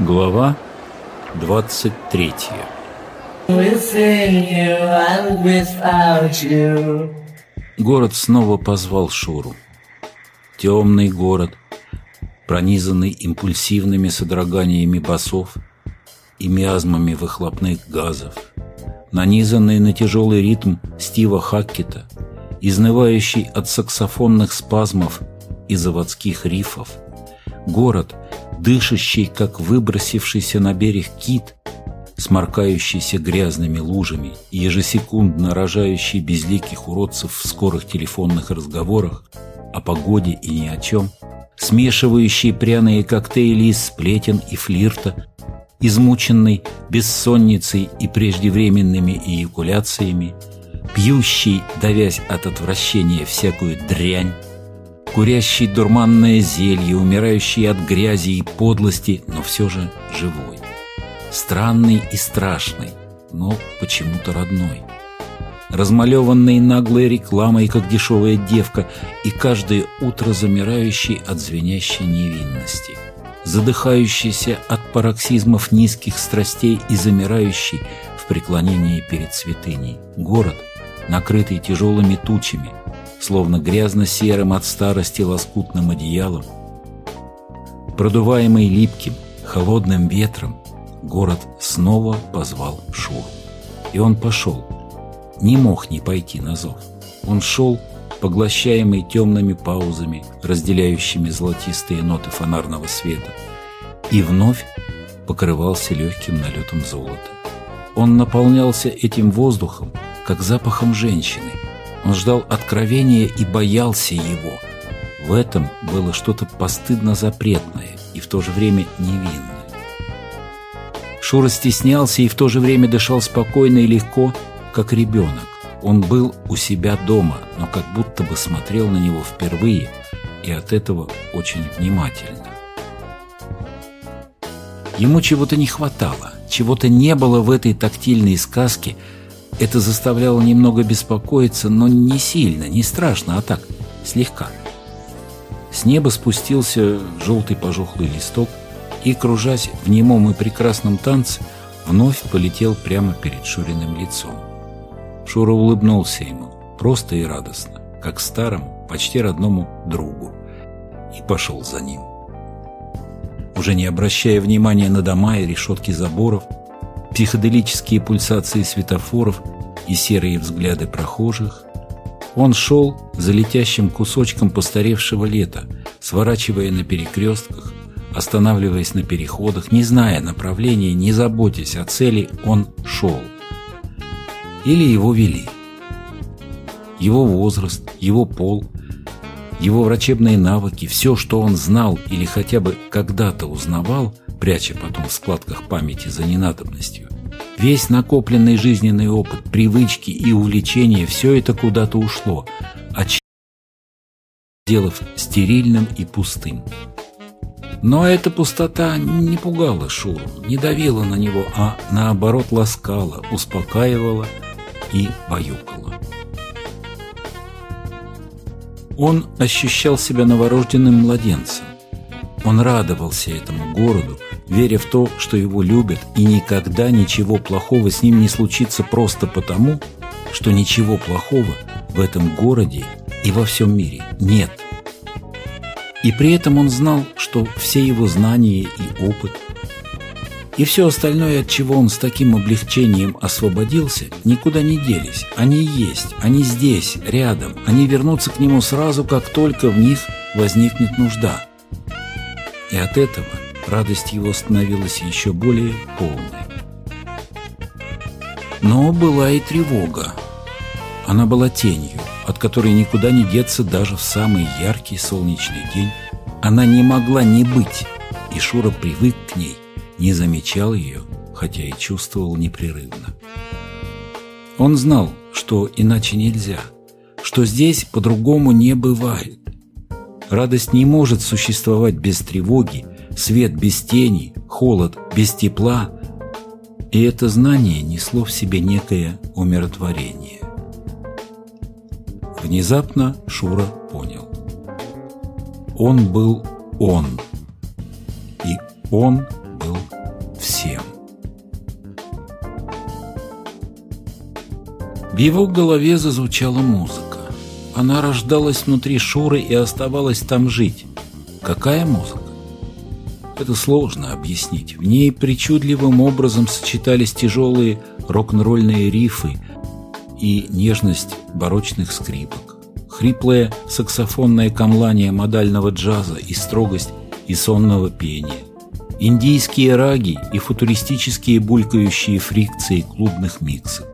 Глава 23 Город снова позвал Шуру. Темный город, пронизанный импульсивными содроганиями басов и миазмами выхлопных газов, нанизанный на тяжелый ритм Стива Хаккета, изнывающий от саксофонных спазмов и заводских рифов. Город, дышащий, как выбросившийся на берег кит, сморкающийся грязными лужами и ежесекундно рожающий безликих уродцев в скорых телефонных разговорах о погоде и ни о чем, смешивающий пряные коктейли из сплетен и флирта, измученный бессонницей и преждевременными эякуляциями, пьющий, давясь от отвращения всякую дрянь, курящий дурманное зелье, умирающий от грязи и подлости, но все же живой. Странный и страшный, но почему-то родной. Размалеванный наглой рекламой, как дешевая девка, и каждое утро замирающий от звенящей невинности. Задыхающийся от пароксизмов низких страстей и замирающий в преклонении перед святыней. Город, накрытый тяжелыми тучами, словно грязно-серым от старости лоскутным одеялом. Продуваемый липким, холодным ветром, город снова позвал Шуру. И он пошел. Не мог не пойти на зов. Он шел, поглощаемый темными паузами, разделяющими золотистые ноты фонарного света, и вновь покрывался легким налетом золота. Он наполнялся этим воздухом, как запахом женщины – он ждал откровения и боялся его. В этом было что-то постыдно запретное и в то же время невинное. Шура стеснялся и в то же время дышал спокойно и легко, как ребенок. Он был у себя дома, но как будто бы смотрел на него впервые и от этого очень внимательно. Ему чего-то не хватало, чего-то не было в этой тактильной сказке – это заставляло немного беспокоиться, но не сильно, не страшно, а так, слегка. С неба спустился желтый пожухлый листок и, кружась в немом и прекрасном танце, вновь полетел прямо перед Шуриным лицом. Шура улыбнулся ему, просто и радостно, как старому, почти родному другу, и пошел за ним. Уже не обращая внимания на дома и решетки заборов, психоделические пульсации светофоров и серые взгляды прохожих. Он шел за летящим кусочком постаревшего лета, сворачивая на перекрестках, останавливаясь на переходах, не зная направления, не заботясь о цели, он шел. Или его вели. Его возраст, его пол, его врачебные навыки, все, что он знал или хотя бы когда-то узнавал, пряча потом в складках памяти за ненадобностью, Весь накопленный жизненный опыт, привычки и увлечения – все это куда-то ушло, сделав стерильным и пустым. Но эта пустота не пугала Шуру, не давила на него, а наоборот ласкала, успокаивала и баюкала. Он ощущал себя новорожденным младенцем. Он радовался этому городу, веря в то, что его любят, и никогда ничего плохого с ним не случится просто потому, что ничего плохого в этом городе и во всем мире нет. И при этом он знал, что все его знания и опыт, и все остальное, от чего он с таким облегчением освободился, никуда не делись. Они есть, они здесь, рядом, они вернутся к нему сразу, как только в них возникнет нужда. И от этого – радость его становилась еще более полной. Но была и тревога. Она была тенью, от которой никуда не деться даже в самый яркий солнечный день. Она не могла не быть, и Шура привык к ней, не замечал ее, хотя и чувствовал непрерывно. Он знал, что иначе нельзя, что здесь по-другому не бывает. Радость не может существовать без тревоги, свет без тени, холод без тепла, и это знание несло в себе некое умиротворение. Внезапно Шура понял. Он был он, и он был всем. В его голове зазвучала музыка. Она рождалась внутри Шуры и оставалась там жить. Какая музыка? Это сложно объяснить. В ней причудливым образом сочетались тяжелые рок-н-ролльные рифы и нежность барочных скрипок, хриплое саксофонное камлание модального джаза и строгость и сонного пения, индийские раги и футуристические булькающие фрикции клубных миксов.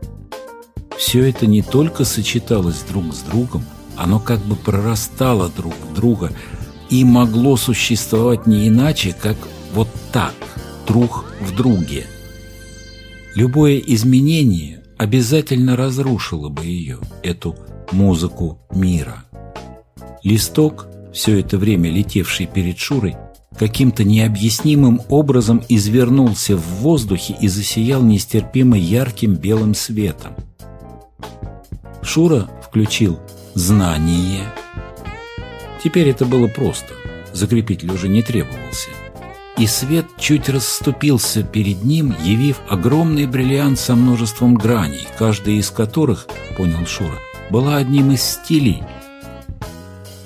Все это не только сочеталось друг с другом, оно как бы прорастало друг в друга и могло существовать не иначе, как вот так, друг в друге. Любое изменение обязательно разрушило бы ее, эту музыку мира. Листок, все это время летевший перед Шурой, каким-то необъяснимым образом извернулся в воздухе и засиял нестерпимо ярким белым светом. Шура включил «знание». Теперь это было просто, закрепитель уже не требовался. И свет чуть расступился перед ним, явив огромный бриллиант со множеством граней, каждая из которых, понял Шура, была одним из стилей,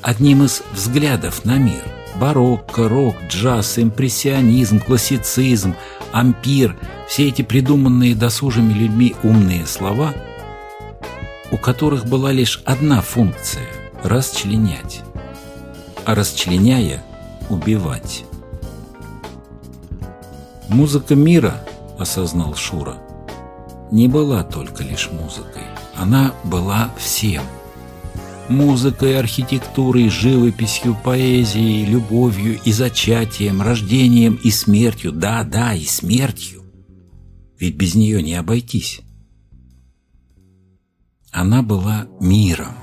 одним из взглядов на мир. Барокко, рок, джаз, импрессионизм, классицизм, ампир – все эти придуманные досужими людьми умные слова – у которых была лишь одна функция – расчленять, а расчленяя – убивать. Музыка мира, осознал Шура, не была только лишь музыкой, она была всем. Музыкой, архитектурой, живописью, поэзией, любовью и зачатием, рождением и смертью, да-да, и смертью. Ведь без нее не обойтись. Она была миром,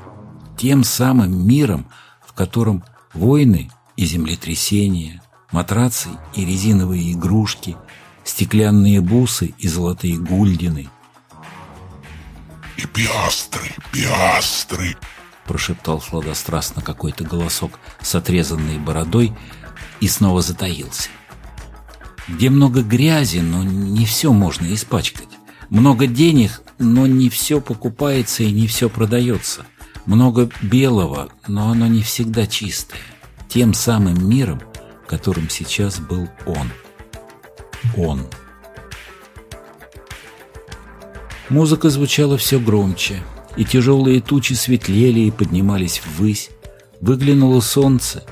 тем самым миром, в котором войны и землетрясения, матрацы и резиновые игрушки, стеклянные бусы и золотые гульдины. «И пиастры, пиастры!» прошептал сладострастно какой-то голосок с отрезанной бородой и снова затаился. Где много грязи, но не все можно испачкать. Много денег, но не все покупается и не все продается. Много белого, но оно не всегда чистое. Тем самым миром, которым сейчас был он. Он. Музыка звучала все громче, и тяжелые тучи светлели и поднимались ввысь. Выглянуло солнце,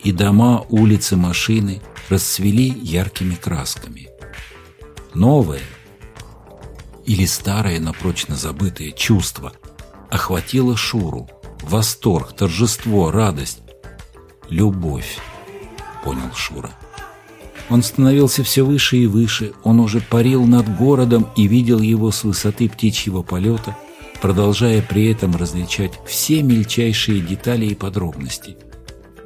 и дома, улицы, машины расцвели яркими красками. Новое, или старое, но прочно забытое чувство охватило Шуру. Восторг, торжество, радость, любовь, понял Шура. Он становился все выше и выше, он уже парил над городом и видел его с высоты птичьего полета, продолжая при этом различать все мельчайшие детали и подробности.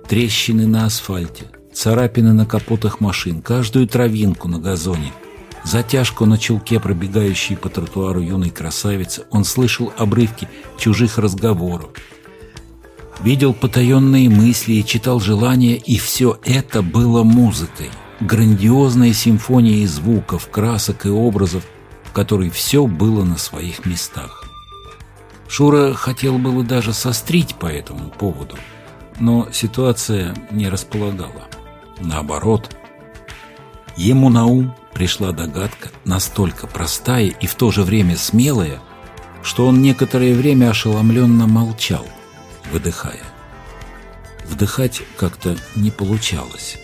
Трещины на асфальте, царапины на капотах машин, каждую травинку на газоне – Затяжку на челке, пробегающей по тротуару юной красавицы, он слышал обрывки чужих разговоров, видел потаенные мысли и читал желания, и все это было музыкой, грандиозной симфонией звуков, красок и образов, в которой все было на своих местах. Шура хотел было даже сострить по этому поводу, но ситуация не располагала. Наоборот, ему на ум пришла догадка, настолько простая и в то же время смелая, что он некоторое время ошеломленно молчал, выдыхая. Вдыхать как-то не получалось,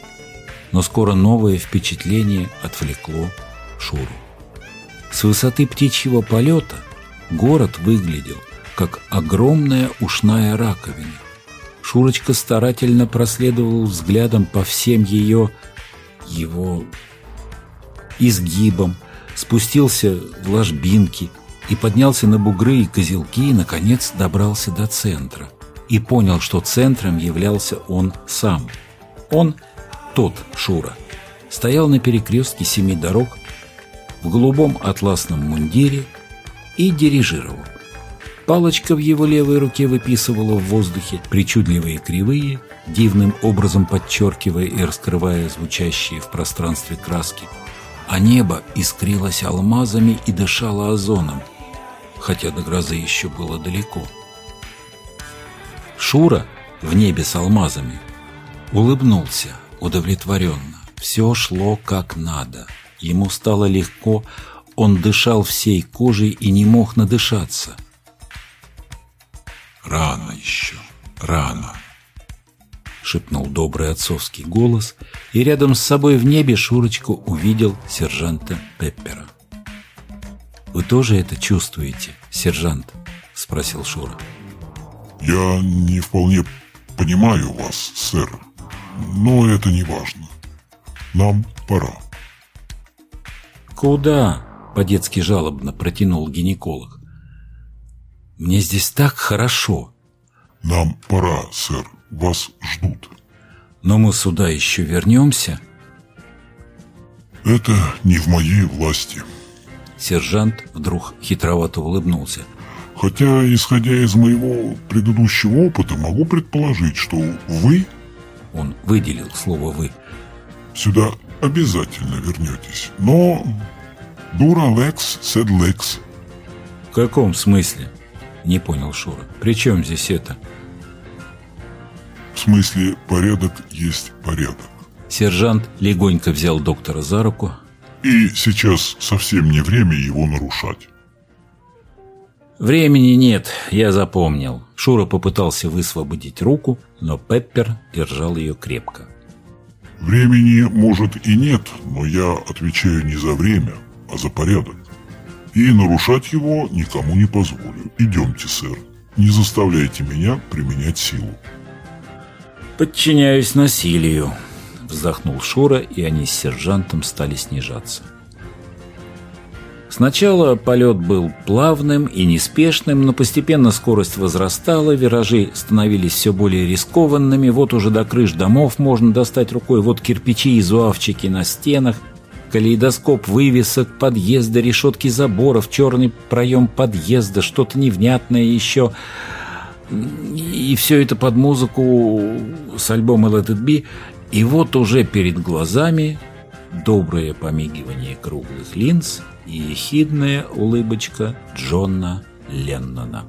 но скоро новое впечатление отвлекло Шуру. С высоты птичьего полета город выглядел как огромная ушная раковина. Шурочка старательно проследовал взглядом по всем ее, его изгибом, спустился в ложбинки и поднялся на бугры и козелки и, наконец, добрался до центра. И понял, что центром являлся он сам. Он, тот Шура, стоял на перекрестке семи дорог в голубом атласном мундире и дирижировал. Палочка в его левой руке выписывала в воздухе причудливые кривые, дивным образом подчеркивая и раскрывая звучащие в пространстве краски – а небо искрилось алмазами и дышало озоном, хотя до грозы еще было далеко. Шура в небе с алмазами улыбнулся удовлетворенно. Все шло как надо. Ему стало легко, он дышал всей кожей и не мог надышаться. «Рано еще, рано», — шепнул добрый отцовский голос, и рядом с собой в небе Шурочка увидел сержанта Пеппера. «Вы тоже это чувствуете, сержант?» — спросил Шура. «Я не вполне понимаю вас, сэр, но это не важно. Нам пора». «Куда?» — по-детски жалобно протянул гинеколог. «Мне здесь так хорошо». «Нам пора, сэр, вас ждут». «Но мы сюда еще вернемся?» «Это не в моей власти». Сержант вдруг хитровато улыбнулся. «Хотя, исходя из моего предыдущего опыта, могу предположить, что вы...» Он выделил слово «вы». «Сюда обязательно вернетесь. Но дура лекс сед лекс». «В каком смысле?» Не понял Шура. «При чем здесь это?» В смысле, порядок есть порядок. Сержант легонько взял доктора за руку. И сейчас совсем не время его нарушать. Времени нет, я запомнил. Шура попытался высвободить руку, но Пеппер держал ее крепко. Времени, может, и нет, но я отвечаю не за время, а за порядок. И нарушать его никому не позволю. Идемте, сэр. Не заставляйте меня применять силу. «Подчиняюсь насилию», — вздохнул Шура, и они с сержантом стали снижаться. Сначала полет был плавным и неспешным, но постепенно скорость возрастала, виражи становились все более рискованными, вот уже до крыш домов можно достать рукой, вот кирпичи и зуавчики на стенах, калейдоскоп вывесок, подъезда, решетки заборов, черный проем подъезда, что-то невнятное еще. И все это под музыку с альбома Let It Be. И вот уже перед глазами доброе помигивание круглых линз – и ехидная улыбочка Джона Леннона.